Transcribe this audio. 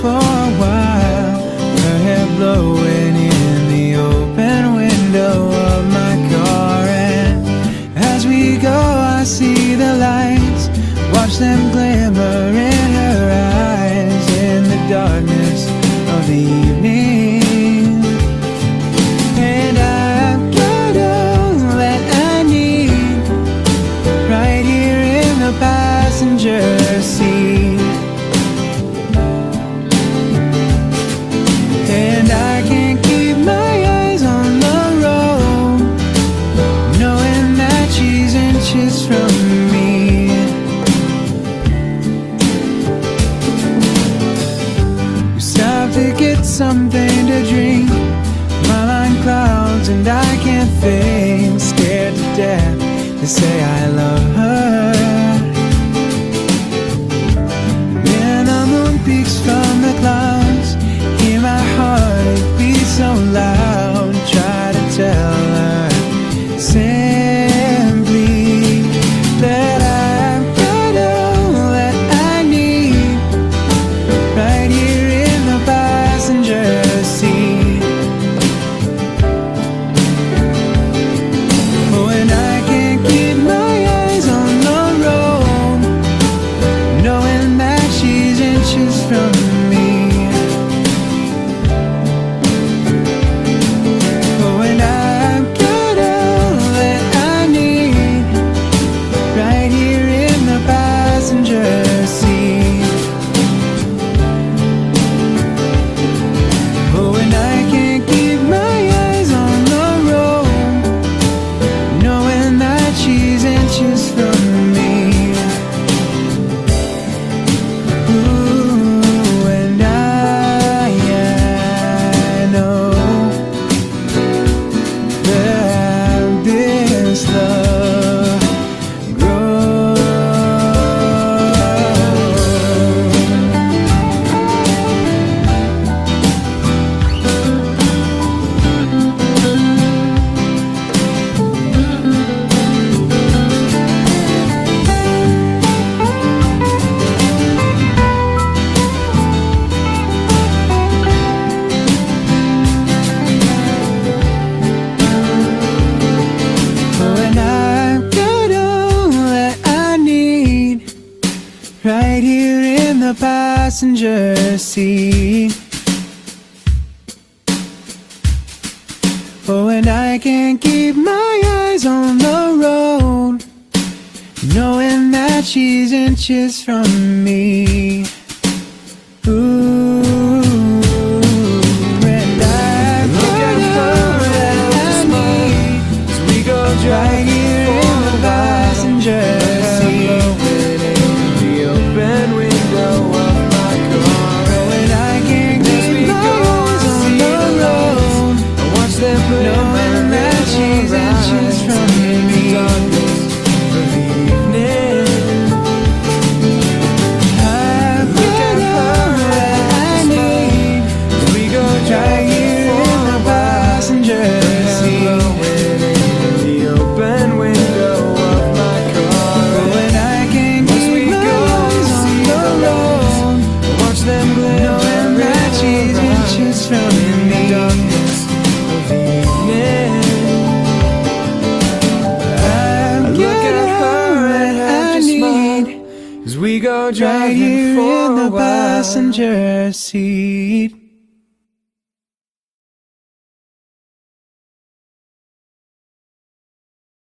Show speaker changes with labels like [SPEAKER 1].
[SPEAKER 1] for a while, her hair blowing in the open window of my car. And as we go, I see the lights, watch them glimmer in her eyes. In the darkness of the inches from me. We stop to get something to drink. My mind clouds and I can't think. Scared to death they say I right here in the passenger seat. Oh, and I can't keep my eyes on the road, knowing that she's inches from me. Ooh, and I've got all that I need.
[SPEAKER 2] As we go
[SPEAKER 1] Right
[SPEAKER 2] As we go
[SPEAKER 1] right
[SPEAKER 2] driving
[SPEAKER 1] here
[SPEAKER 2] for
[SPEAKER 1] in the passenger seat.